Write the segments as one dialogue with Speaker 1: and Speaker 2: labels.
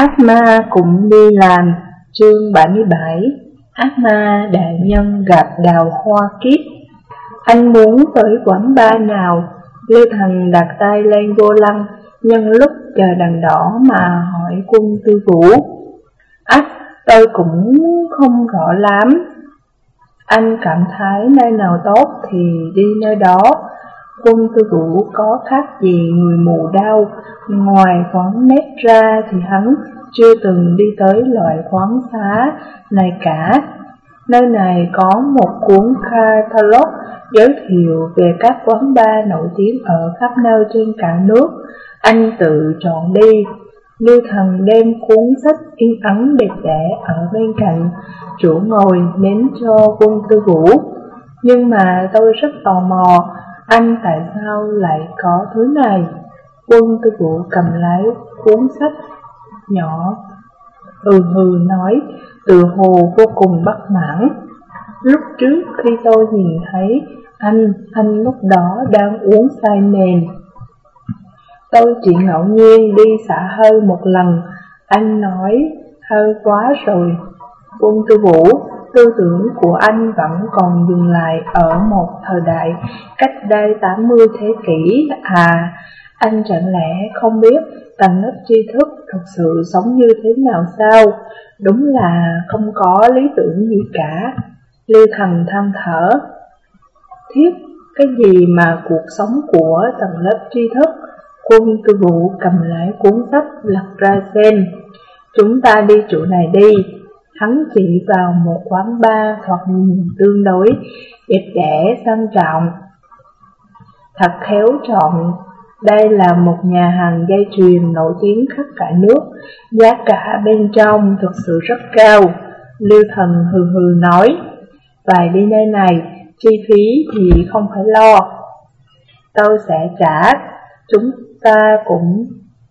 Speaker 1: Ác ma cũng đi làm, chương 77 Ác ma đại nhân gặp đào hoa kiếp. Anh muốn tới quán ba nào? Lưu Thành đặt tay lên vô lăng, nhân lúc chờ đèn đỏ mà hỏi quân tư vũ. Ác tôi cũng không rõ lắm. Anh cảm thấy nơi nào tốt thì đi nơi đó. Quân tư vũ có khác gì người mù đau, ngoài quán nét ra thì hắn chưa từng đi tới loại quán xá này cả. Nơi này có một cuốn catalog giới thiệu về các quán bar nổi tiếng ở khắp nơi trên cả nước. Anh tự chọn đi. Lưu thần đem cuốn sách in ấn đẹp đẽ ở bên cạnh, chủ ngồi ném cho quân tư vũ. Nhưng mà tôi rất tò mò, anh tại sao lại có thứ này? Quân tư vũ cầm lấy cuốn sách nhỏ, ừ hừ nói, từ hồ vô cùng bất mãn. Lúc trước khi tôi nhìn thấy anh, anh lúc đó đang uống say mềm. Tôi chỉ ngẫu nhiên đi xả hơi một lần, anh nói hơi quá rồi. Quân tư vũ, tư tưởng của anh vẫn còn dừng lại ở một thời đại cách đây 80 thế kỷ à, anh chẳng lẽ không biết tầng lớp tri thức thực sự sống như thế nào sao? Đúng là không có lý tưởng gì cả. Lưu thần than thở. Thiết, cái gì mà cuộc sống của tầng lớp tri thức? Quân tư vụ cầm lại cuốn sách lật ra xem. Chúng ta đi chỗ này đi. Hắn chỉ vào một quán bar thoạt nhìn tương đối đẹp đẽ sang trọng. Thật khéo chọn đây là một nhà hàng dây chuyền nổi tiếng khắp cả nước, giá cả bên trong thực sự rất cao. Lưu Thần hừ hừ nói, vài đi nơi này, chi phí thì không phải lo. Tôi sẽ trả, chúng ta cũng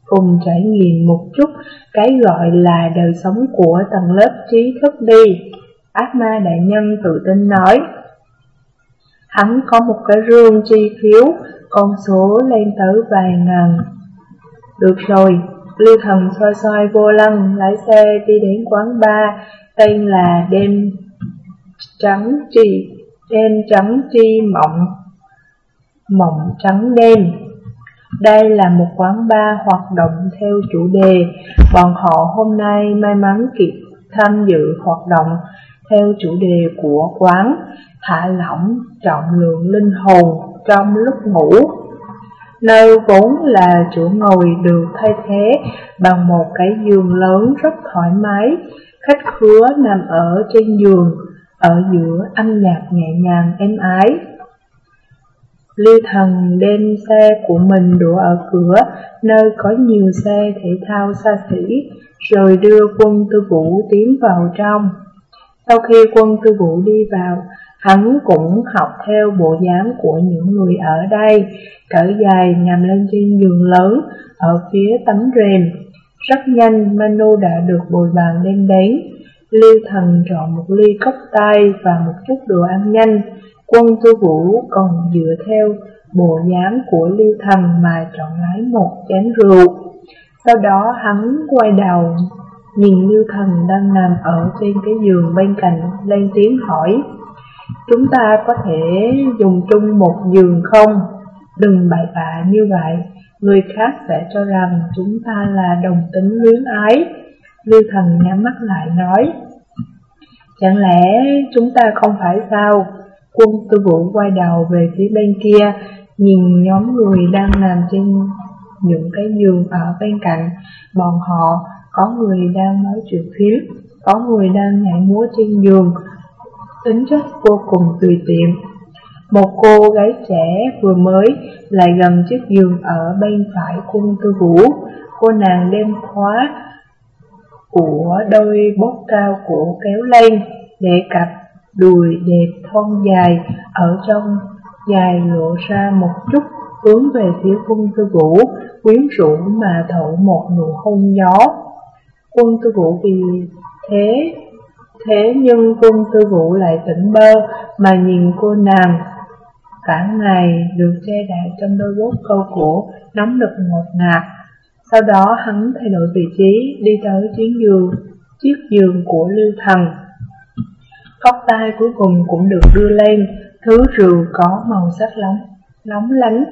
Speaker 1: cùng trải nghiệm một chút cái gọi là đời sống của tầng lớp trí thức đi. Ác ma đại nhân tự tin nói. Hắn có một cái rương chi phiếu con số lên tới vài ngàn. Được rồi, Lưu Thần xoay xoay vô lăng, lái xe đi đến quán bar tên là Đêm Trắng Trì, Đêm Trắng Tri Mộng, Mộng Trắng Đêm. Đây là một quán bar hoạt động theo chủ đề, bọn họ hôm nay may mắn kịp tham dự hoạt động theo chủ đề của quán, thả lỏng trọng lượng linh hồn trong lúc ngủ. Nơi vốn là chỗ ngồi được thay thế bằng một cái giường lớn rất thoải mái, khách khứa nằm ở trên giường, ở giữa âm nhạc nhẹ nhàng êm ái. Lưu thần đem xe của mình đổ ở cửa, nơi có nhiều xe thể thao xa xỉ, rồi đưa quân tư vũ tiến vào trong. Sau khi quân tư vũ đi vào, Hắn cũng học theo bộ dáng của những người ở đây, cởi dài nằm lên trên giường lớn ở phía tấm rèm. Rất nhanh Manu đã được bồi bàn đem đến. Lưu thần chọn một ly cốc tay và một chút đồ ăn nhanh. Quân tư vũ còn dựa theo bộ dáng của Lưu thần mà chọn lái một chén rượu. Sau đó hắn quay đầu nhìn Lưu thần đang nằm ở trên cái giường bên cạnh lên tiếng hỏi Chúng ta có thể dùng chung một giường không? Đừng bại bạ như vậy, người khác sẽ cho rằng chúng ta là đồng tính luyến ái. Lưu thần nhắm mắt lại nói, Chẳng lẽ chúng ta không phải sao? Quân tư vũ quay đầu về phía bên kia, nhìn nhóm người đang nằm trên những cái giường ở bên cạnh. Bọn họ có người đang nói chuyện phiếm, có người đang nhảy múa trên giường, tính chất vô cùng tùy tiện. Một cô gái trẻ vừa mới lại gần chiếc giường ở bên phải cung tư vũ, cô nàng đem khóa của đôi bốt cao cổ kéo lên, để cặp đùi đẹp thon dài ở trong dài lộ ra một chút hướng về phía quân tư vũ, quyến rũ mà thổ một nụ hôn gió. Quân tư vũ vì thế Thế nhưng quân tư vũ lại tỉnh bơ mà nhìn cô nàng Cả ngày được che đậy trong đôi bốt câu cổ nóng lực ngột ngạt Sau đó hắn thay đổi vị trí, đi tới chuyến giường, chiếc giường của Lưu Thần. Cốc tay cuối cùng cũng được đưa lên, thứ rượu có màu sắc lóng, lóng lánh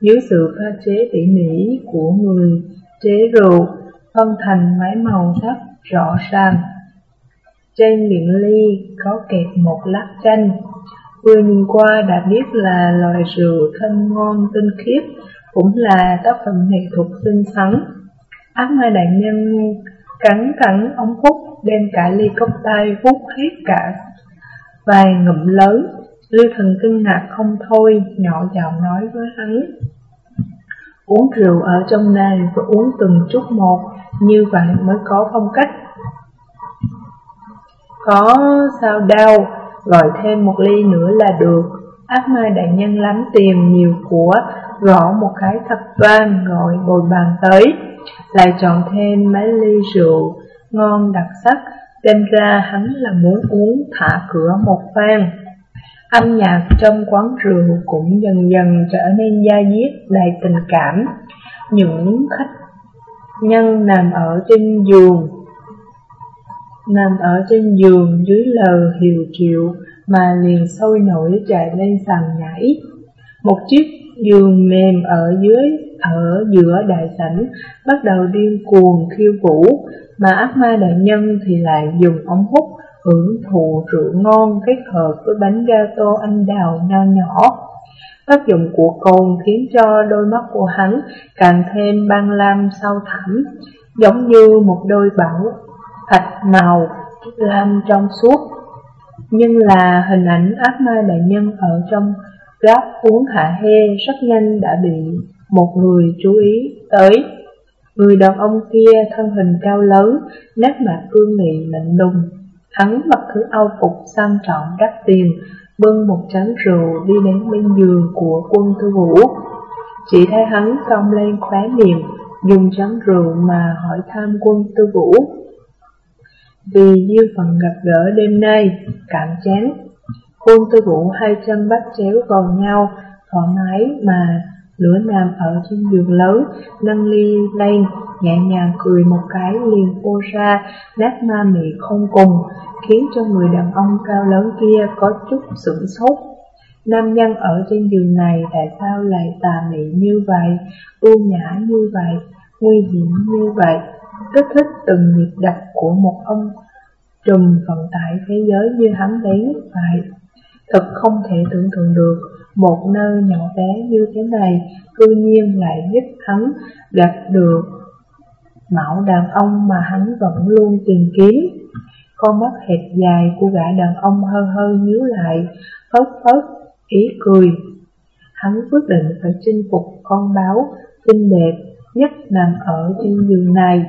Speaker 1: dưới sự pha chế tỉ mỉ của người chế rượu, phân thành mấy màu sắc rõ ràng. Trên miệng ly có kẹp một lát chanh, vừa nhìn qua đã biết là loài rượu thơm ngon tinh khiết, cũng là tác phẩm nghệ thuật xinh xắn. Ác mai đại nhân cắn cắn ống hút, đem cả ly cốc tay hút hết cả vài ngụm lớn. Lưu thần kinh ngạc không thôi, nhỏ giọng nói với hắn. Uống rượu ở trong này và uống từng chút một, như vậy mới có phong cách. Có sao đau, gọi thêm một ly nữa là được. Ác ma đại nhân lắm tiền nhiều của, gõ một cái thật vang gọi bồi bàn tới, lại chọn thêm mấy ly rượu ngon đặc sắc, đem ra hắn là muốn uống thả cửa một phan. Âm nhạc trong quán rượu cũng dần dần trở nên da diết đầy tình cảm. Những khách nhân nằm ở trên giường nằm ở trên giường dưới lờ hiều triệu mà liền sôi nổi chạy lên sàn nhảy. Một chiếc giường mềm ở dưới ở giữa đại sảnh bắt đầu điên cuồng khiêu vũ, mà ác ma đại nhân thì lại dùng ống hút hưởng thụ rượu ngon kết hợp với bánh gato anh đào nho nhỏ. Tác dụng của cồn khiến cho đôi mắt của hắn càng thêm băng lam sâu thẳm, giống như một đôi bảo thạch màu lam trong suốt. Nhưng là hình ảnh ác ma đại nhân ở trong gáp uống hạ hê rất nhanh đã bị một người chú ý tới. Người đàn ông kia thân hình cao lớn, nét mặt cương nghị lạnh lùng. Hắn mặc thứ âu phục sang trọng đắt tiền, bưng một chén rượu đi đến bên giường của quân tư vũ. Chỉ thấy hắn cong lên khóe miệng, dùng chén rượu mà hỏi thăm quân tư vũ. Vì duyên phần gặp gỡ đêm nay, cạn chán, quân tư vũ hai chân bắt chéo vào nhau, thoải mái mà lửa nằm ở trên giường lớn, nâng ly lên, nhẹ nhàng cười một cái liền phô ra, nát ma mị không cùng, khiến cho người đàn ông cao lớn kia có chút sửng sốt. Nam nhân ở trên giường này tại sao lại tà mị như vậy, ưu nhã như vậy, nguy hiểm như vậy, kích thích từng nhịp đập của một ông trùm vận tải thế giới như hắn đến vậy. Thật không thể tưởng tượng được một nơi nhỏ bé như thế này cư nhiên lại giúp hắn gặp được mẫu đàn ông mà hắn vẫn luôn tìm kiếm. Con mắt hẹp dài của gã đàn ông hơi hơi nhíu lại, phớt phớt, ý cười. Hắn quyết định phải chinh phục con báo xinh đẹp nhất nằm ở trên giường này.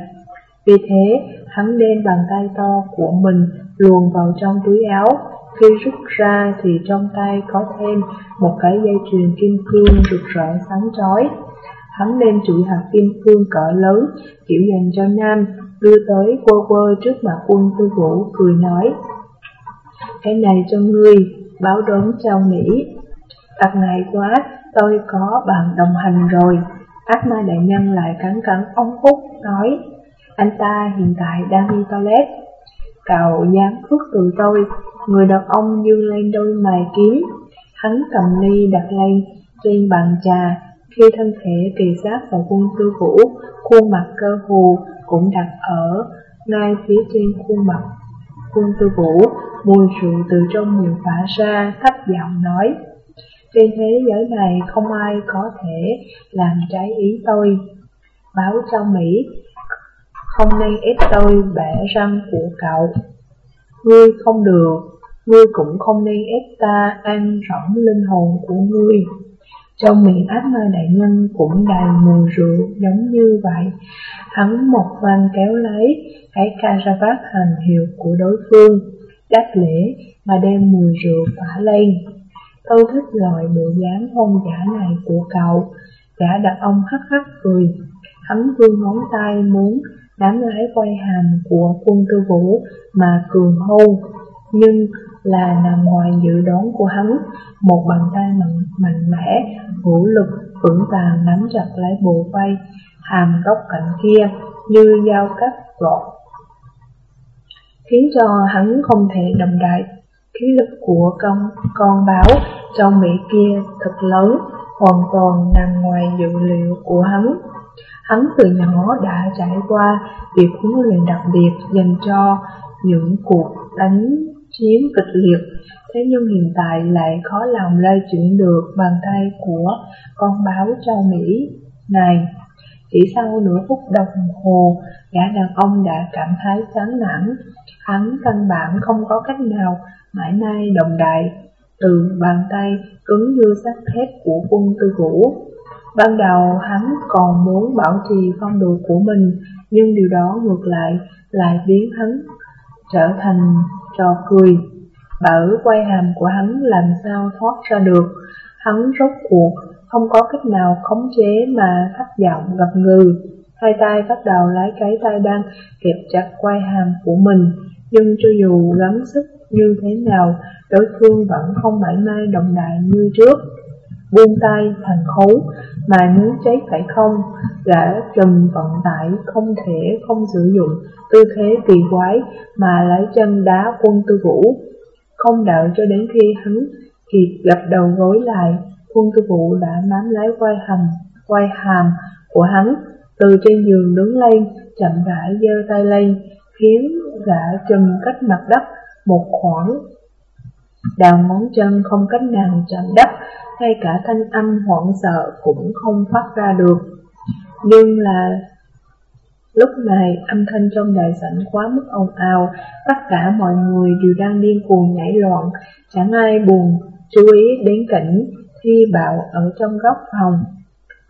Speaker 1: Vì thế, hắn đem bàn tay to của mình luồn vào trong túi áo, khi rút ra thì trong tay có thêm một cái dây chuyền kim cương rực rỡ sáng chói. Hắn đem chuỗi hạt kim cương cỡ lớn, kiểu dành cho nam, đưa tới quơ quơ trước mặt quân tư vũ, cười nói. Cái này cho ngươi, báo đốm trao Mỹ. Thật ngại quá, tôi có bạn đồng hành rồi. Ác ma đại nhân lại cắn cắn ông hút, nói. Anh ta hiện tại đang đi toilet. Cậu dám khước từ tôi, người đàn ông dương lên đôi mày kiếm. Hắn cầm ly đặt lên trên bàn trà, khi thân thể kỳ sát vào quân tư vũ, khuôn mặt cơ hồ cũng đặt ở ngay phía trên khuôn mặt. Quân tư vũ, mùi rượu từ trong miệng phả ra, thấp giọng nói. Trên thế giới này không ai có thể làm trái ý tôi. Báo cho Mỹ, không nên ép tôi bẻ răng của cậu. Ngươi không được, ngươi cũng không nên ép ta ăn rỗng linh hồn của ngươi. Trong miệng ác ma đại nhân cũng đầy mùi rượu giống như vậy. Hắn một văn kéo lấy cái caravat hành hiệu của đối phương, đáp lễ mà đem mùi rượu phả lên. Tôi thích loại bộ dáng hôn giả này của cậu. Gã đặt ông hắc hắc cười. Hắn vươn ngón tay muốn nắm lấy quay hàm của quân tư vũ mà cường hôn, nhưng là nằm ngoài dự đoán của hắn, một bàn tay mạnh, mạnh mẽ, vũ lực, vững vàng nắm chặt lấy bộ vai, hàm góc cạnh kia như dao cắt gọt, khiến cho hắn không thể đồng đại. Khí lực của con, con báo trong Mỹ kia thật lớn, hoàn toàn nằm ngoài dự liệu của hắn. Hắn từ nhỏ đã trải qua việc huấn luyện đặc biệt dành cho những cuộc đánh chiến kịch liệt, thế nhưng hiện tại lại khó lòng lay chuyển được bàn tay của con báo châu Mỹ này. Chỉ sau nửa phút đồng hồ, gã đàn ông đã cảm thấy chán nản. Hắn căn bản không có cách nào mãi nay đồng đại từ bàn tay cứng như sắt thép của quân tư vũ. Ban đầu hắn còn muốn bảo trì phong độ của mình, nhưng điều đó ngược lại lại biến hắn trở thành trò cười. Bởi quay hàm của hắn làm sao thoát ra được, hắn rốt cuộc không có cách nào khống chế mà thấp giọng gặp ngừ. Hai tay bắt đầu lấy cái tay đang kẹp chặt quay hàm của mình, nhưng cho dù gắng sức như thế nào, đối phương vẫn không mãi may đồng đại như trước. Buông tay thành khấu, mà muốn cháy phải không, gã Trần vận tải không thể không sử dụng tư thế kỳ quái mà lấy chân đá quân tư vũ. Không đợi cho đến khi hắn kịp gặp đầu gối lại, quân tư vũ đã nắm lấy quay hầm, quay hàm của hắn, từ trên giường đứng lên, chậm rãi giơ tay lên, khiến gã Trần cách mặt đất một khoảng đào ngón chân không cách nào chạm đất, ngay cả thanh âm hoảng sợ cũng không phát ra được. Nhưng là lúc này âm thanh trong đại sảnh quá mức ồn ào, tất cả mọi người đều đang điên cuồng nhảy loạn, chẳng ai buồn chú ý đến cảnh thi bạo ở trong góc phòng.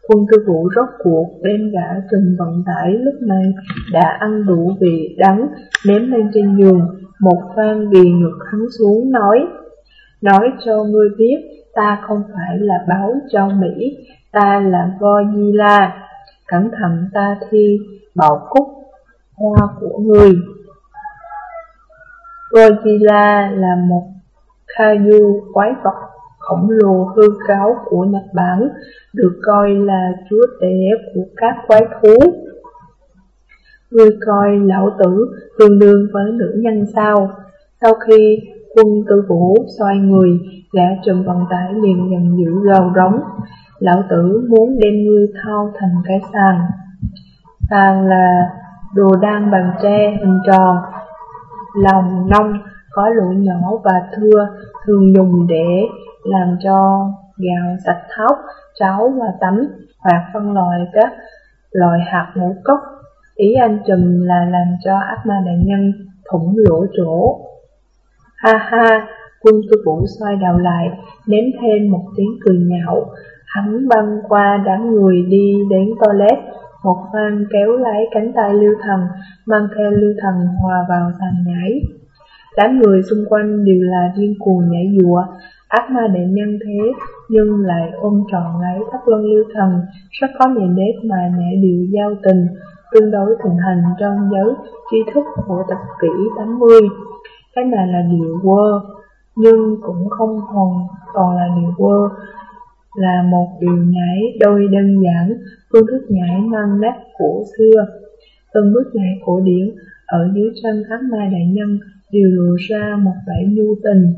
Speaker 1: Quân tư vũ rốt cuộc đem gã trùm vận tải lúc này đã ăn đủ vị đắng ném lên trên giường, một phan ghi ngực hắn xuống nói Nói cho ngươi biết, ta không phải là báo cho Mỹ, ta là La. Cẩn thận ta thi bảo cúc hoa của người. La là một kaiju quái vật khổng lồ hư cáo của Nhật Bản, được coi là chúa tể của các quái thú. Ngươi coi lão tử tương đương với nữ nhân sao? Sau khi Quân tư vũ xoay người, gã trần vận tải liền dần giữ gào rống. Lão tử muốn đem ngươi thao thành cái sàn. Sàn là đồ đan bằng tre hình tròn, lòng nông có lỗ nhỏ và thưa thường dùng để làm cho gạo sạch thóc, cháo và tắm hoặc phân loại các loại hạt ngũ cốc. Ý anh trùm là làm cho ác ma đại nhân thủng lỗ chỗ Ha ha, quân tư vũ xoay đầu lại, ném thêm một tiếng cười nhạo. Hắn băng qua đám người đi đến toilet, một phan kéo lấy cánh tay lưu thần, mang theo lưu thần hòa vào sàn nhảy. Đám người xung quanh đều là điên cuồng nhảy dùa, ác ma đệ nhân thế, nhưng lại ôm trọn lấy thắt luân lưu thần, rất có nề nếp mà mẹ điều giao tình, tương đối thịnh hành trong giới tri thức của tập kỷ 80. Cái này là điều quơ, nhưng cũng không hoàn toàn là điều quơ, là một điều nhảy đôi đơn giản, phương thức nhảy mang nét của xưa. Từng bước nhảy cổ điển ở dưới chân thánh mai đại nhân đều lộ ra một vẻ nhu tình.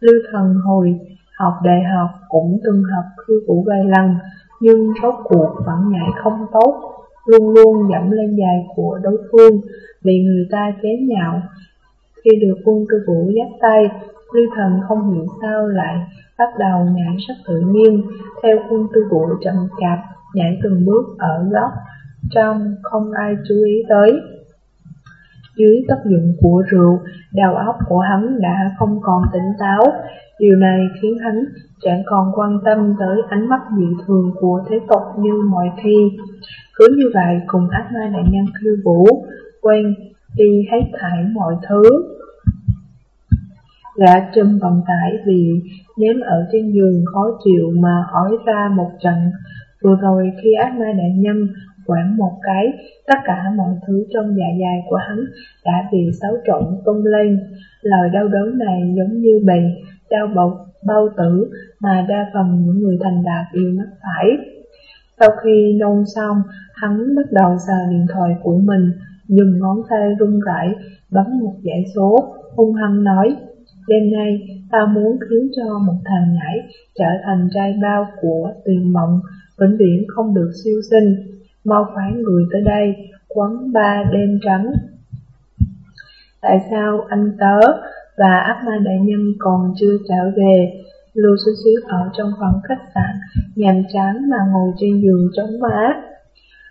Speaker 1: Lưu thần hồi học đại học cũng từng học khiêu vũ vài lần, nhưng rốt cuộc vẫn nhảy không tốt, luôn luôn dẫm lên giày của đối phương, bị người ta chế nhạo, khi được quân cơ vũ dắt tay, Lưu thần không hiểu sao lại bắt đầu nhảy rất tự nhiên, theo quân tư vũ chậm chạp, nhảy từng bước ở góc, trong không ai chú ý tới. Dưới tác dụng của rượu, đầu óc của hắn đã không còn tỉnh táo, điều này khiến hắn chẳng còn quan tâm tới ánh mắt dị thường của thế tục như mọi khi. Cứ như vậy cùng ác ma đại nhân khiêu vũ, quen đi hết thảy mọi thứ. Gã trùm vận tải vì nếm ở trên giường khó chịu mà ói ra một trận. Vừa rồi khi ác ma đại nhân quảng một cái, tất cả mọi thứ trong dạ dày của hắn đã bị xáo trộn tung lên. Lời đau đớn này giống như bị đau bầu, bao tử mà đa phần những người thành đạt đều mắc phải. Sau khi nôn xong, hắn bắt đầu sờ điện thoại của mình, dùng ngón tay run rẩy bấm một dãy số, hung hăng nói, đêm nay ta muốn khiến cho một thằng nhảy trở thành trai bao của tuyền mộng, vĩnh viễn không được siêu sinh, mau phái người tới đây, quấn ba đêm trắng. Tại sao anh tớ và ác ma đại nhân còn chưa trở về? Lưu xíu xíu ở trong phòng khách sạn, nhàm chán mà ngồi trên giường chống má.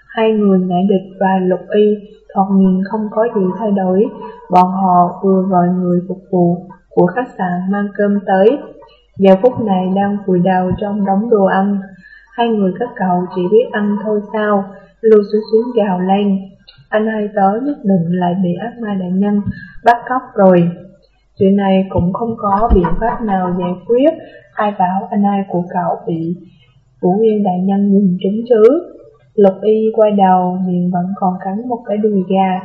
Speaker 1: Hai người ngại địch và lục y thoạt nhìn không có gì thay đổi, bọn họ vừa gọi người phục vụ của khách sạn mang cơm tới. Giờ phút này đang vùi đầu trong đống đồ ăn, hai người các cậu chỉ biết ăn thôi sao, lưu xuống xuống gào lên. Anh hai tớ nhất định lại bị ác ma đại nhân bắt cóc rồi. Chuyện này cũng không có biện pháp nào giải quyết, ai bảo anh hai của cậu bị Vũ Nguyên đại nhân nhìn trúng chứ. Lục y quay đầu, miệng vẫn còn cắn một cái đùi gà.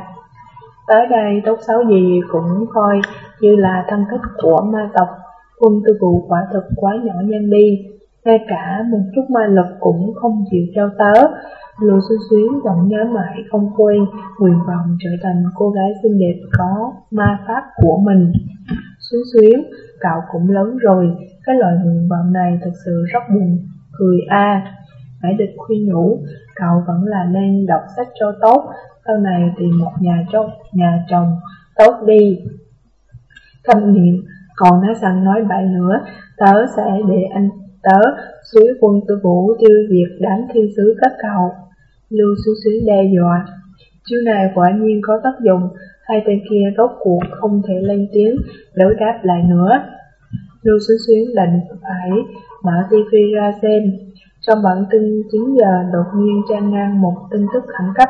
Speaker 1: Tới đây tốt xấu gì cũng coi như là thân thích của ma tộc. Quân tư vụ quả thực quá nhỏ nhanh đi, ngay cả một chút ma lực cũng không chịu trao tớ. Lưu Xuyến Xuyến vẫn nhớ mãi không quên nguyện vọng trở thành cô gái xinh đẹp có ma pháp của mình. Xuyến Xuyến, cậu cũng lớn rồi, cái loại nguyện vọng này thật sự rất buồn, cười a. À. Hải địch khuyên nhủ, cậu vẫn là nên đọc sách cho tốt, sau này tìm một nhà chồng, nhà chồng tốt đi. Thâm niệm, còn nói rằng nói bậy nữa, tớ sẽ để anh tớ suối quân tư vũ tiêu diệt đám thiên sứ các cậu. Lưu Xuyến Xuyến đe dọa. Chiêu này quả nhiên có tác dụng, hai tên kia rốt cuộc không thể lên tiếng, đối đáp lại nữa. Lưu Xuyến Xuyến đành phải mở TV ra xem. Trong bản tin 9 giờ đột nhiên trang ngang một tin tức khẩn cấp.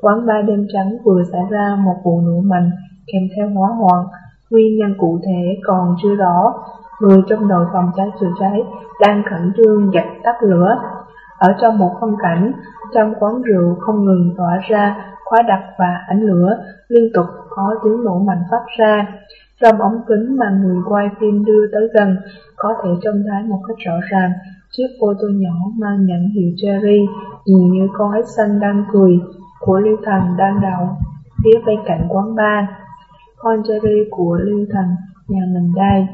Speaker 1: Quán ba đêm trắng vừa xảy ra một vụ nổ mạnh kèm theo hỏa hoạn. Nguyên nhân cụ thể còn chưa rõ. Người trong đội phòng cháy chữa cháy đang khẩn trương dập tắt lửa. Ở trong một phong cảnh, trong quán rượu không ngừng tỏa ra khóa đặc và ánh lửa, liên tục có tiếng nổ mạnh phát ra. Trong ống kính mà người quay phim đưa tới gần, có thể trông thấy một cách rõ ràng chiếc ô tô nhỏ mang nhãn hiệu Cherry, nhìn như con hết xanh đang cười, của Lưu Thần đang đậu phía bên cạnh quán bar. Con của Lưu Thành nhà mình đây.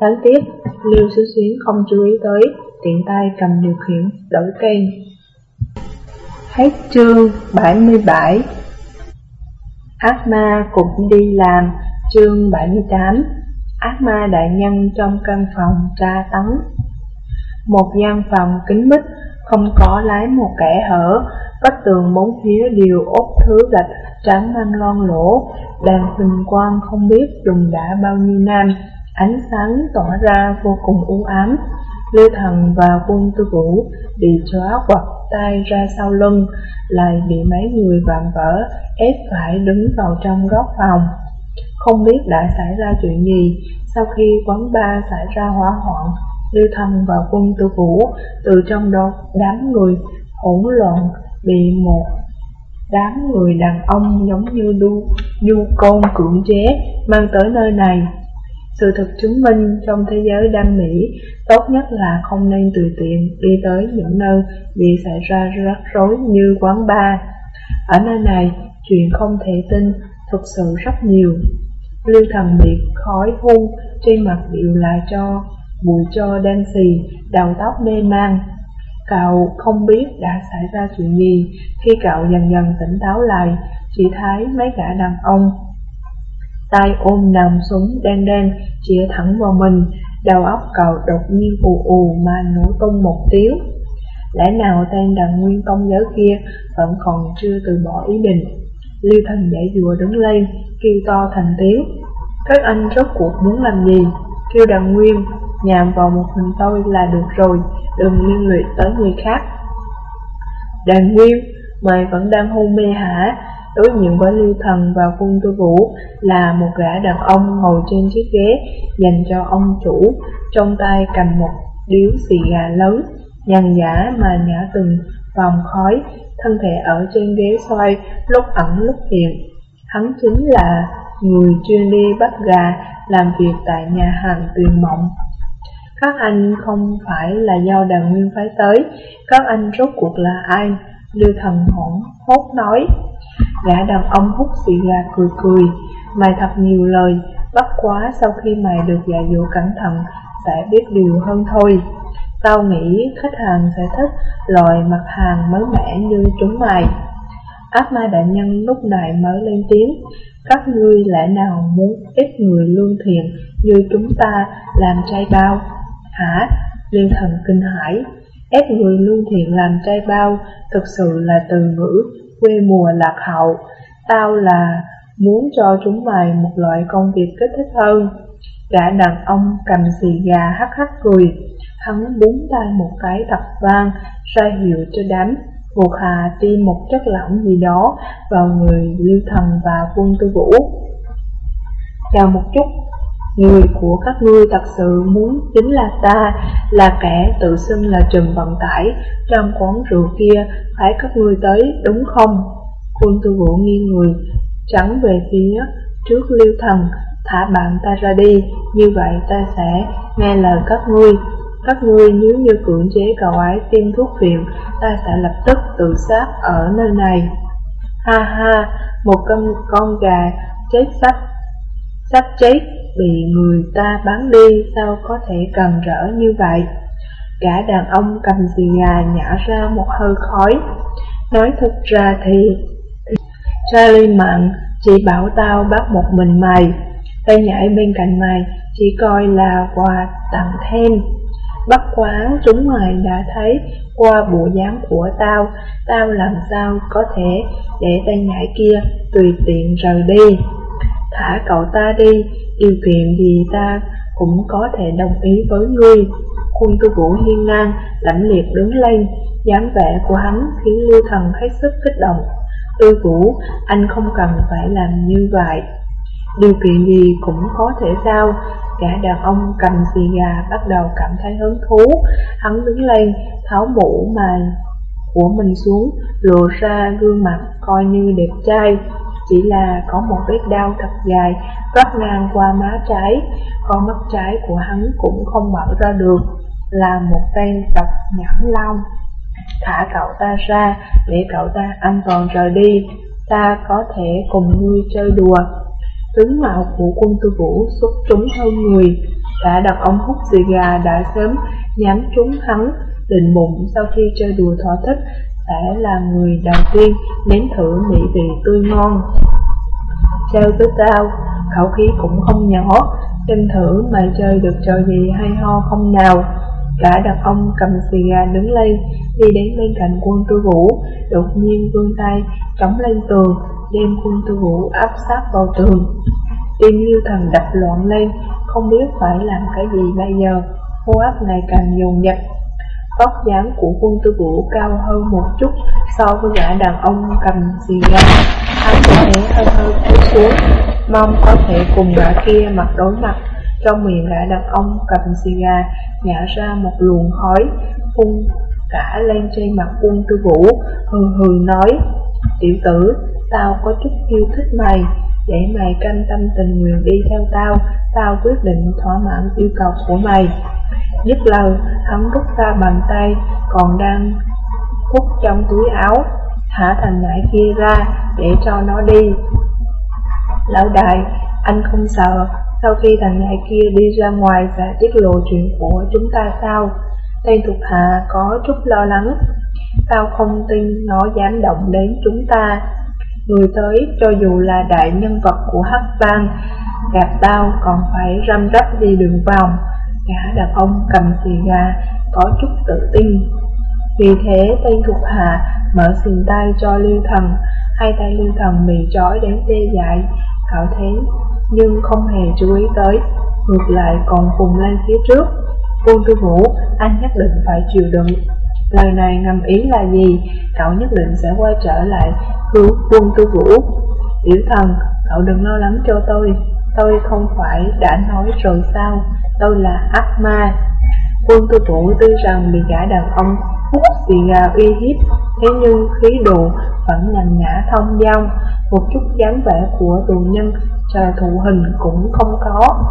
Speaker 1: Đáng tiếc, Lưu Xứ Xuyến không chú ý tới, tiện tay cầm điều khiển, đổi kênh. Hết chương 77 Ác ma cũng đi làm Chương 78 Ác ma đại nhân trong căn phòng tra tấn Một gian phòng kính mít Không có lái một kẻ hở Vách tường bốn phía đều ốp thứ gạch trắng năm lon lỗ Đàn huỳnh quang không biết dùng đã bao nhiêu năm Ánh sáng tỏa ra vô cùng u ám Lê Thần và quân tư vũ bị chóa quặt tay ra sau lưng, lại bị mấy người vạm vỡ ép phải đứng vào trong góc phòng. Không biết đã xảy ra chuyện gì, sau khi quán ba xảy ra hỏa hoạn, Lưu Thần và quân tư vũ từ trong đó đám người hỗn loạn bị một đám người đàn ông giống như đu, du côn cưỡng chế mang tới nơi này. Sự thật chứng minh trong thế giới đam mỹ, tốt nhất là không nên tùy tiện đi tới những nơi dễ xảy ra rắc rối như quán bar. Ở nơi này, chuyện không thể tin thực sự rất nhiều. Lưu thần bị khói hun trên mặt điệu lại cho bụi cho đen xì, đầu tóc mê man. Cậu không biết đã xảy ra chuyện gì, khi cậu dần dần tỉnh táo lại, chỉ thấy mấy gã đàn ông tay ôm nằm súng đen đen Chỉa thẳng vào mình, đầu óc cậu đột nhiên ù ù mà nổ tung một tiếng. Lẽ nào tên đàn nguyên công giới kia vẫn còn chưa từ bỏ ý định? Lưu thần dãy dùa đứng lên, kêu to thành tiếng. Các anh rốt cuộc muốn làm gì? Kêu đàn nguyên, nhàm vào một mình tôi là được rồi, đừng liên lụy tới người khác. Đàn nguyên, mày vẫn đang hôn mê hả? Đối diện với Lưu Thần và Quân Tư Vũ là một gã đàn ông ngồi trên chiếc ghế dành cho ông chủ, trong tay cầm một điếu xì gà lớn, nhằn giả mà nhã từng vòng khói, thân thể ở trên ghế xoay, lúc ẩn lúc hiện. Hắn chính là người chuyên đi bắt gà, làm việc tại nhà hàng tuyền mộng. Các anh không phải là do đàn nguyên phái tới, các anh rốt cuộc là ai? Lưu thần hỗn hốt nói. Gã đàn ông hút xì gà cười cười, mày thật nhiều lời, bất quá sau khi mày được dạy dỗ cẩn thận, sẽ biết điều hơn thôi. Tao nghĩ khách hàng sẽ thích loại mặt hàng mới mẻ như chúng mày. Ác ma đại nhân lúc này mới lên tiếng, các ngươi lẽ nào muốn ép người lương thiện như chúng ta làm trai bao? Hả? Liên thần kinh hãi, ép người lương thiện làm trai bao thực sự là từ ngữ quê mùa lạc hậu. Tao là muốn cho chúng mày một loại công việc kích thích hơn. Gã đàn ông cầm xì gà hắc hắc cười, hắn búng tay một cái thật vang, ra hiệu cho đám buộc hà tiêm một chất lỏng gì đó vào người lưu thần và quân tư vũ. Chào một chút, người của các ngươi thật sự muốn chính là ta, là kẻ tự xưng là trần vận tải trong quán rượu kia, phải các ngươi tới đúng không? Quân tư vũ nghiêng người, trắng về phía trước liêu thần, thả bạn ta ra đi, như vậy ta sẽ nghe lời các ngươi. Các ngươi nếu như cưỡng chế cậu ấy tiêm thuốc phiện, ta sẽ lập tức tự sát ở nơi này. Ha ha, một con, con gà chết sắp, sắp chết bị người ta bán đi sao có thể cầm rỡ như vậy. Cả đàn ông cầm xì gà nhả ra một hơi khói. Nói thật ra thì Charlie mặn chỉ bảo tao bắt một mình mày. Tay nhảy bên cạnh mày chỉ coi là quà tặng thêm. Bất quá chúng mày đã thấy qua bộ dáng của tao, tao làm sao có thể để tay nhảy kia tùy tiện rời đi. Thả cậu ta đi, điều kiện gì ta cũng có thể đồng ý với ngươi. Quân tư vũ hiên ngang, lãnh liệt đứng lên, dáng vẻ của hắn khiến lưu thần hết sức kích động. Tư vũ, anh không cần phải làm như vậy. Điều kiện gì cũng có thể sao Cả đàn ông cầm xì gà bắt đầu cảm thấy hứng thú Hắn đứng lên, tháo mũ mà của mình xuống Lộ ra gương mặt coi như đẹp trai chỉ là có một vết đau thật dài, Vắt ngang qua má trái, Con mắt trái của hắn cũng không mở ra được, Là một tên độc nhãn long. Thả cậu ta ra để cậu ta an toàn rời đi, Ta có thể cùng ngươi chơi đùa. Tướng mạo của quân tư vũ xuất trúng hơn người, Cả đặt ông hút xì gà đã sớm nhắm trúng hắn, Định bụng sau khi chơi đùa thỏa thích sẽ là người đầu tiên nếm thử mỹ vị tươi ngon. Theo tới tao, khẩu khí cũng không nhỏ. Xem thử mày chơi được trò gì hay ho không nào. Cả đàn ông cầm xì gà đứng lên Đi đến bên cạnh quân tư vũ. Đột nhiên vươn tay chống lên tường đem quân tư vũ áp sát vào tường. Tim như thần đập loạn lên, không biết phải làm cái gì bây giờ, hô hấp ngày càng dồn dập. Tóc dáng của quân tư vũ cao hơn một chút so với gã đàn ông cầm xì gà. Hắn có thể hơi hơi cúi xuống, mong có thể cùng gã kia mặt đối mặt. Trong miệng gã đàn ông cầm xì gà nhả ra một luồng khói, phun cả lên trên mặt quân tư vũ, hừ hừ nói, tiểu tử, Tao có chút yêu thích mày Vậy mày canh tâm tình nguyện đi theo tao Tao quyết định thỏa mãn yêu cầu của mày rất lâu, hắn rút ra bàn tay Còn đang hút trong túi áo Thả thằng nhãi kia ra Để cho nó đi. Lão đại, anh không sợ Sau khi thằng nhãi kia đi ra ngoài Sẽ tiết lộ chuyện của chúng ta sao? Tên thuộc hạ có chút lo lắng. Tao không tin nó dám động đến chúng ta. Người tới cho dù là đại nhân vật của Hắc Bang Gặp tao còn phải răm rắp đi đường vòng. Gã đàn ông cầm xì gà có chút tự tin Vì thế tên thuộc hạ mở xìn tay cho Lưu Thần Hai tay Lưu Thần bị trói đến tê dại Cạo thế nhưng không hề chú ý tới Ngược lại còn cùng lên phía trước Quân tư vũ, anh nhất định phải chịu đựng Lời này ngầm ý là gì? Cậu nhất định sẽ quay trở lại Hướng quân tư vũ. Tiểu thần, cậu đừng lo lắng cho tôi. Tôi không phải đã nói rồi sao? Tôi là ác ma. Quân tư vũ tư rằng bị gã đàn ông hút xì gà uy hiếp, thế nhưng khí độ vẫn nhàn nhã thông dong, một chút dáng vẻ của tù nhân chờ thụ hình cũng không có.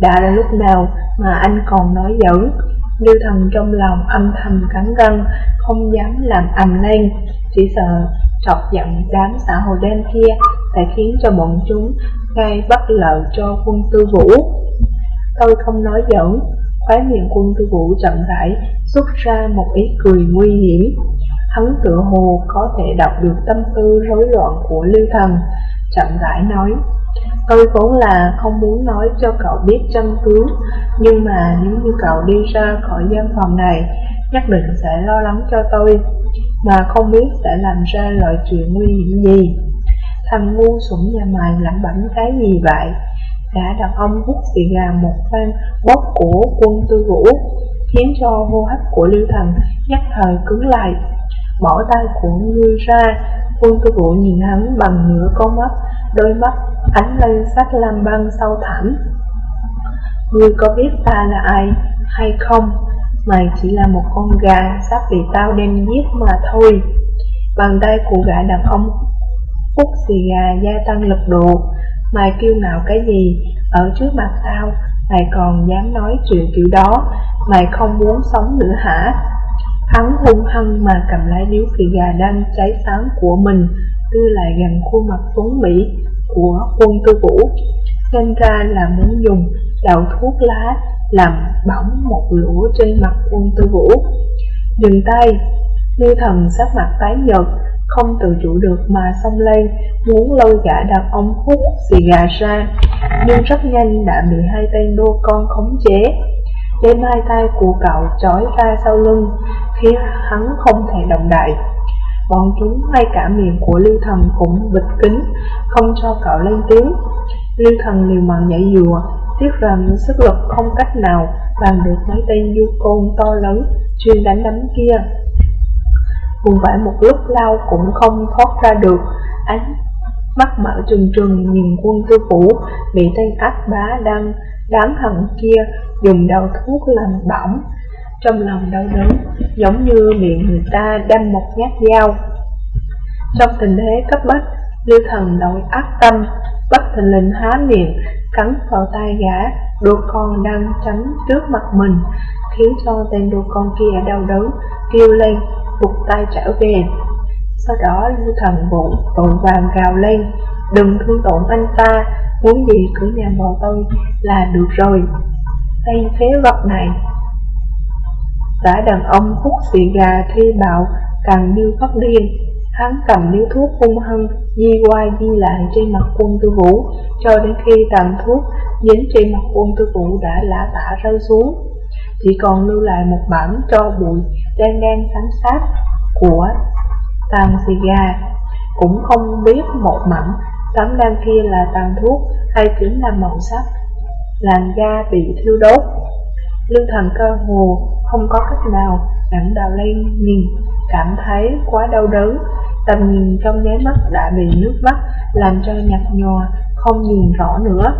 Speaker 1: Đã là lúc nào mà anh còn nói giỡn, Lưu thần trong lòng âm thầm cắn răng, không dám làm ầm lên, chỉ sợ chọc giận đám xã hội đen kia sẽ khiến cho bọn chúng gây bất lợi cho quân tư vũ. Tôi không nói giỡn, khóe miệng quân tư vũ chậm rãi xuất ra một ý cười nguy hiểm. Hắn tựa hồ có thể đọc được tâm tư rối loạn của lưu thần, chậm rãi nói. Tôi vốn là không muốn nói cho cậu biết chân tướng, nhưng mà nếu như cậu đi ra khỏi gian phòng này, nhất định sẽ lo lắng cho tôi, mà không biết sẽ làm ra loại chuyện nguy hiểm gì. Thằng ngu sủng nhà mày lẩm bẩm cái gì vậy? Gã đàn ông hút vì gà một phan bóp của quân tư vũ, khiến cho hô hấp của Lưu Thần nhất thời cứng lại. Bỏ tay của ngươi ra, quân tư vũ nhìn hắn bằng nửa con mắt, đôi mắt ánh lên sắc lam băng sâu thẳm. Ngươi có biết ta là ai hay không? Mày chỉ là một con gà sắp bị tao đem giết mà thôi. Bàn tay của gã đàn ông hút xì gà gia tăng lực độ. Mày kêu nào cái gì? Ở trước mặt tao, mày còn dám nói chuyện kiểu đó. Mày không muốn sống nữa hả? Hắn hung hăng mà cầm lấy điếu xì gà đang cháy sáng của mình, đưa lại gần khuôn mặt tuấn mỹ của quân tư vũ. Nên ra là muốn dùng đầu thuốc lá làm bỏng một lỗ trên mặt quân tư vũ. Dừng tay, Lưu thần sắc mặt tái nhợt, không tự chủ được mà xông lên, muốn lôi gã đàn ông hút xì gà ra, nhưng rất nhanh đã bị hai tên đô con khống chế. Đem hai tay của cậu trói ra sau lưng, khiến hắn không thể động đậy. Bọn chúng ngay cả miệng của Lưu Thần cũng bịt kín, không cho cậu lên tiếng. Lưu Thần liều mạng nhảy dùa, tiếc rằng sức lực không cách nào làm được mấy tên du côn to lớn chuyên đánh đấm kia. Cùng phải một lúc lâu cũng không thoát ra được, ánh mắt mở trừng trừng nhìn quân tư phủ bị tên ác bá đang đám hận kia dùng đầu thuốc làm bỏng. Trong lòng đau đớn, giống như miệng người ta đâm một nhát dao. Trong tình thế cấp bách, Lưu Thần đổi ác tâm, bất thình lình há miệng, cắn vào tay gã, đôi con đang tránh trước mặt mình, khiến cho tên đôi con kia đau đớn, kêu lên, buộc tay trở về. Sau đó Lưu Thần bụng vội vàng gào lên, đừng thương tổn anh ta, muốn gì cứ nhằm vào tôi là được rồi. Tay phế vật này Gã đàn ông hút xì gà thi bạo càng như phát điên Hắn cầm điếu thuốc hung hăng di qua di lại trên mặt quân tư vũ Cho đến khi tàn thuốc dính trên mặt quân tư vũ đã lã tả rơi xuống Chỉ còn lưu lại một bản cho bụi đen đen sáng sát của tàn xì gà Cũng không biết một mảnh tấm đan kia là tàn thuốc hay chính là màu sắc Làn da bị thiêu đốt Lương thần cơ hồ không có cách nào ngẩng đầu lên nhìn, cảm thấy quá đau đớn. Tầm nhìn trong nháy mắt đã bị nước mắt làm cho nhạt nhòa, không nhìn rõ nữa.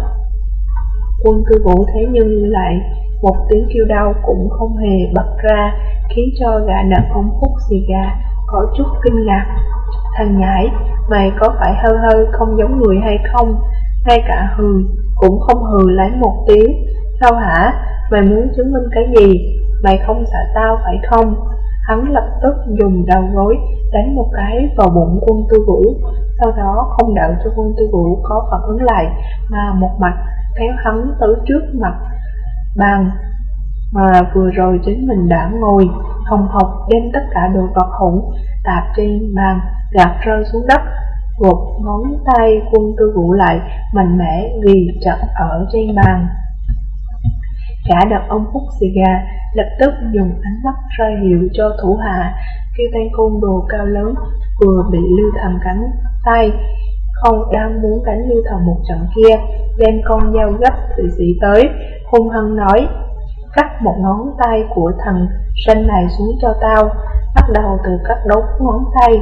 Speaker 1: Quân cư vũ thế nhưng lại một tiếng kêu đau cũng không hề bật ra, khiến cho gã đàn ông hút xì gà có chút kinh ngạc. Thằng nhãi, mày có phải hơi hơi không giống người hay không? Ngay cả hừ, cũng không hừ lấy một tiếng. Sao hả? Mày muốn chứng minh cái gì? Mày không sợ tao phải không? Hắn lập tức dùng đầu gối đánh một cái vào bụng quân tư vũ Sau đó không đợi cho quân tư vũ có phản ứng lại Mà một mặt kéo hắn tới trước mặt bàn Mà vừa rồi chính mình đã ngồi không học đem tất cả đồ vật hỗn Tạp trên bàn gạt rơi xuống đất Gột ngón tay quân tư vũ lại Mạnh mẽ vì chặt ở trên bàn. Cả đàn ông hút xì gà, lập tức dùng ánh mắt ra hiệu cho thủ hạ, khi tay côn đồ cao lớn vừa bị lưu thần cánh tay, không đang muốn đánh lưu thần một trận kia, đem con dao gấp thủy sĩ tới, hung hăng nói, cắt một ngón tay của thằng sinh này xuống cho tao, bắt đầu từ cắt đốt ngón tay,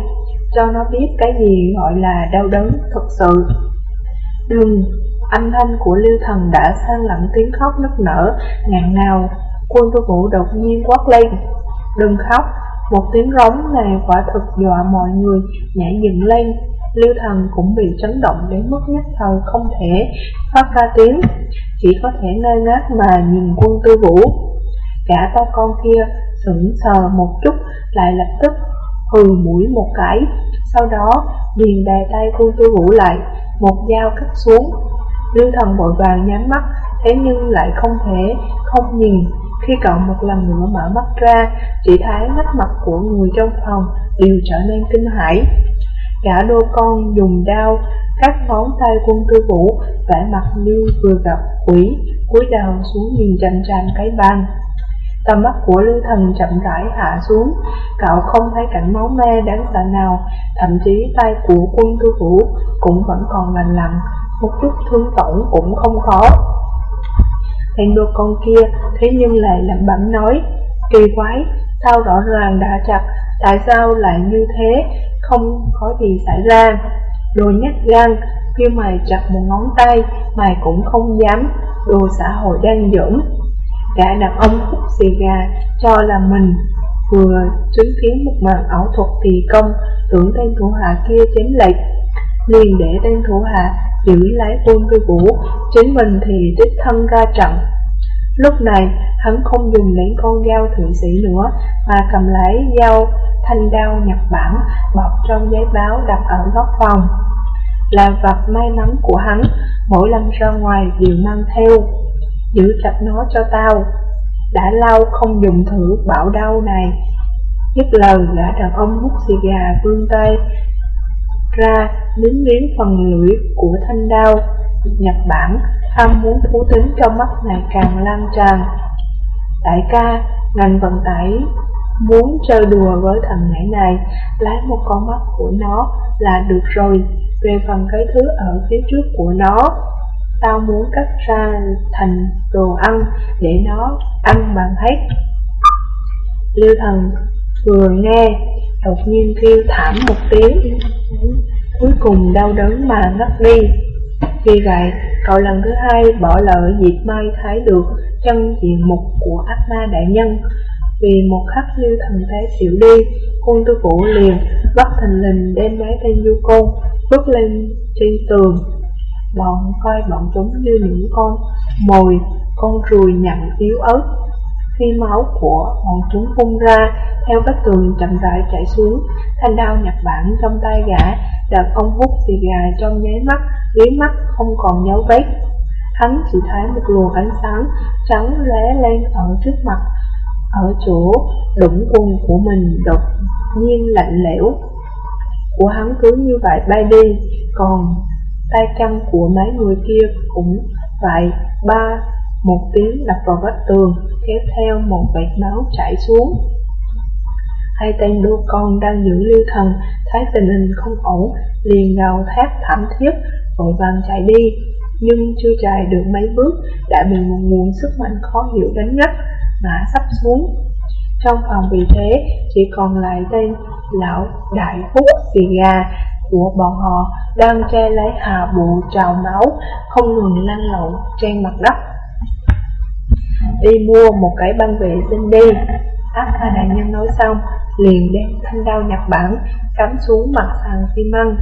Speaker 1: cho nó biết cái gì gọi là đau đớn thật sự. Đừng, Âm thanh của Lưu Thần đã sang lặng tiếng khóc nức nở, ngạn nào. Quân tư vũ đột nhiên quát lên. đừng khóc, một tiếng rống này quả thực dọa mọi người nhảy dựng lên. Lưu thần cũng bị chấn động đến mức nhất thời không thể phát ra tiếng, chỉ có thể ngơ ngác mà nhìn quân tư vũ. Cả to con kia sững sờ một chút lại lập tức hừ mũi một cái, sau đó liền đè tay quân tư vũ lại, một dao cắt xuống. Lưu thần vội vàng nhắm mắt, thế nhưng lại không thể không nhìn. Khi cậu một lần nữa mở mắt ra, chỉ thấy nét mặt của người trong phòng đều trở nên kinh hãi. Cả đôi con dùng đao cắt ngón tay quân tư vũ, vẻ mặt như vừa gặp quỷ, cúi đầu xuống nhìn chằm chằm cái bàn. Tầm mắt của lưu thần chậm rãi hạ xuống, cậu không thấy cảnh máu me đáng sợ nào, thậm chí tay của quân tư vũ cũng vẫn còn lành lặn một chút thương tổn cũng không khó. Thằng đô con kia thế nhưng lại lẩm bẩm nói, kỳ quái, sao rõ ràng đã chặt, tại sao lại như thế, không có gì xảy ra. Đồ nhắc gan, khi mày chặt một ngón tay, mày cũng không dám, đồ xã hội đang dưỡng. Gã đàn ông hút xì gà cho là mình vừa chứng kiến một màn ảo thuật kỳ công, tưởng tên thủ hạ kia chém lệch, liền để tên thủ hạ giữ lấy quân tư vũ, chính mình thì đích thân ra trận. Lúc này, hắn không dùng đến con dao thượng sĩ nữa, mà cầm lấy dao thanh đao Nhật Bản bọc trong giấy báo đặt ở góc phòng. Là vật may mắn của hắn, mỗi lần ra ngoài đều mang theo. Giữ chặt nó cho tao. Đã lâu không dùng thử bảo đau này. Nhất lời gã đàn ông hút xì gà vươn tay ra lính liếm phần lưỡi của thanh đao. Nhật Bản, ham muốn thú tính trong mắt ngày càng lan tràn. Đại ca, ngành vận tải muốn chơi đùa với thằng nhảy này, lấy một con mắt của nó là được rồi. Về phần cái thứ ở phía trước của nó, tao muốn cắt ra thành đồ ăn để nó ăn bằng hết. Lưu thần vừa nghe, đột nhiên kêu thảm một tiếng, cuối cùng đau đớn mà ngất đi. Vì vậy, cậu lần thứ hai bỏ lỡ dịp mai thấy được chân diện mục của ác ma đại nhân. Vì một khắc như thần thế xỉu đi, quân tư vũ liền bắt thành lình đem máy tên du côn bước lên trên tường. Bọn coi bọn chúng như những con mồi, con ruồi nhặn yếu ớt. Khi máu của bọn chúng phun ra, theo vách tường chậm rãi chảy xuống, thanh đao Nhật Bản trong tay gã, đợt ông hút xì gà trong nháy mắt, lý mắt không còn dấu vết. Hắn chỉ thấy một luồng ánh sáng trắng lóe lên ở trước mặt, ở chỗ đụng quần của mình đột nhiên lạnh lẽo. Của hắn cứ như vậy bay đi, còn tay chân của mấy người kia cũng vậy, ba một tiếng đập vào vách tường, kéo theo một vệt máu chảy xuống. Hai tên đứa con đang giữ lưu thần, thấy tình hình không ổn, liền gào thét thảm thiết, vội vàng chạy đi, nhưng chưa chạy được mấy bước, đã bị một nguồn sức mạnh khó hiểu đánh ngất, ngã sắp xuống. Trong phòng vì thế, chỉ còn lại tên lão đại hút xì gà của bọn họ đang che lấy hà bộ trào máu, không ngừng lăn lộn trên mặt đất. Đi mua một cái băng vệ sinh đi, ác ca đại nhân nói xong, liền đem thanh đao Nhật Bản cắm xuống mặt sàn xi măng.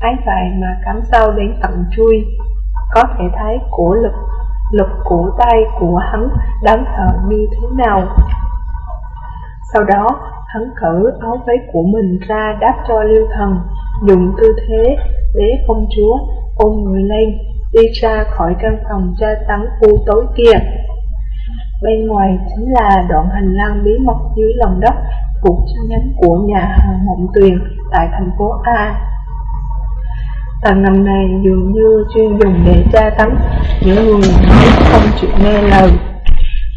Speaker 1: Ấy vậy mà cắm sâu đến tận chui, có thể thấy của lực lực của tay của hắn đáng sợ như thế nào. Sau đó, hắn cởi áo váy của mình ra đáp cho lưu thần, dùng tư thế bế công chúa ôm người lên, đi ra khỏi căn phòng tra tấn u tối kia. Bên ngoài chính là đoạn hành lang bí mật dưới lòng đất thuộc chi nhánh của nhà hàng Mộng Tuyền tại thành phố A tàn ngầm này dường như chuyên dùng để tra tấn những người không chịu nghe lời,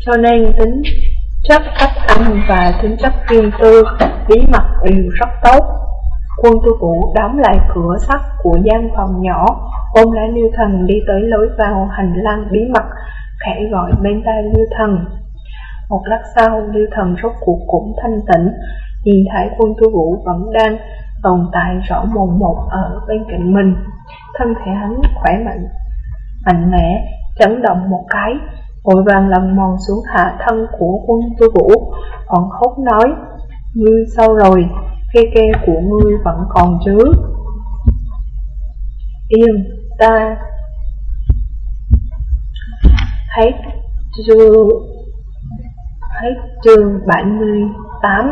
Speaker 1: cho nên tính chất cách âm và tính chất riêng tư, bí mật đều rất tốt. Quân tư vũ đóng lại cửa sắt của gian phòng nhỏ, ôm lại Lưu Thần đi tới lối vào hành lang bí mật, khẽ gọi bên tai Lưu Thần. Một lát sau, Lưu Thần rốt cuộc cũng thanh tĩnh, nhìn thấy quân tư vũ vẫn đang tồn tại rõ mồn một ở bên cạnh mình. Thân thể hắn khỏe mạnh, mạnh mẽ, chấn động một cái, Vội vàng lần mòn xuống hạ thân của quân tư vũ. Còn khóc nói Ngươi sau rồi? Cây ke của ngươi vẫn còn chứ? Yên ta. Hết chương Hết chương 78